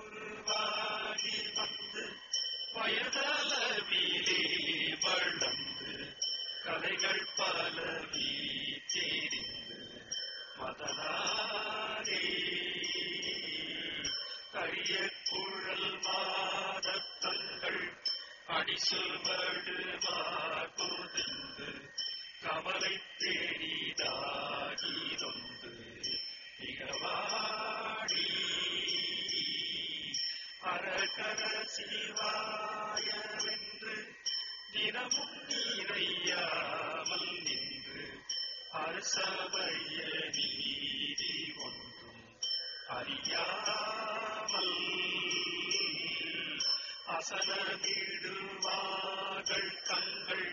கருவினுருவாகி வந்து வயதளவிலே வளர்ந்து கலைகள் பல வீச்செறிந்து மதனாரே கரிய குழல் மாதத்தங்கள் அடிசுவடு மாகுதிந்து சிவாய சிவாயவென்று தினமும் நீரையாமல் நின்று அரசபைய நீதி ஒன்றும் அறியாமல் அசனமிடுவார்கள் தங்கள்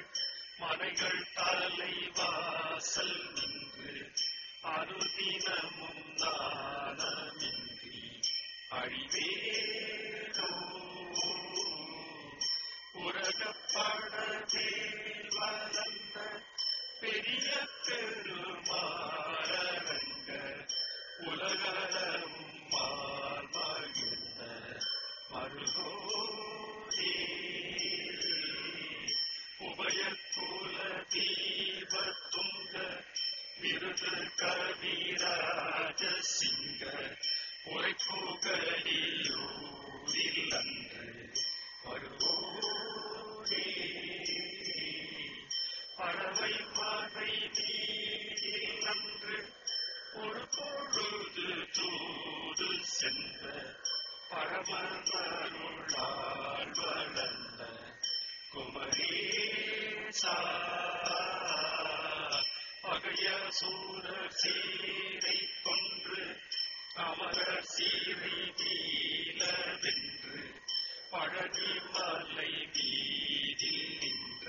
மனைகள் தலை வாசல் நின்று அருதினமும் நாணமின்றி உலகப்படவே வளர்ந்த பெரிய பெருமாறங்க உலகமும் மார்மகிழ்ந்த மருகோரே உபயக்குல தீபத்துங்க விருது கவிராஜ சிங்க உரைப்புகழியூரில் அன்று வருவோரே பரமருளால் வளர்ந்த குமரேசா பகைய சீரை கொன்று அமரர் சீரை நீலவென்று பழனி மலை நின்ற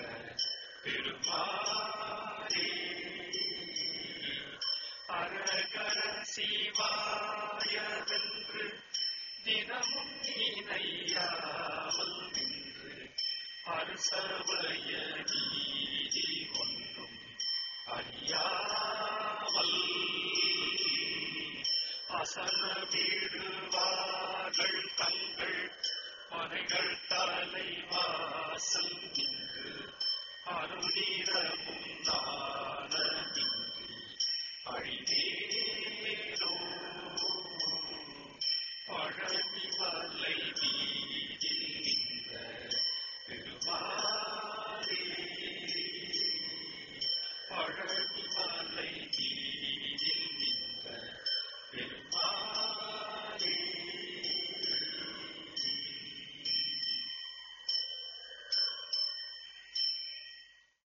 பெருமா நீனையாமல் நின்று ஒன்றும் அறியாமல் அசன வீடுவார்கள் தங்கள் மனைகள் தலைவாசல் நின்று அருளிரமும்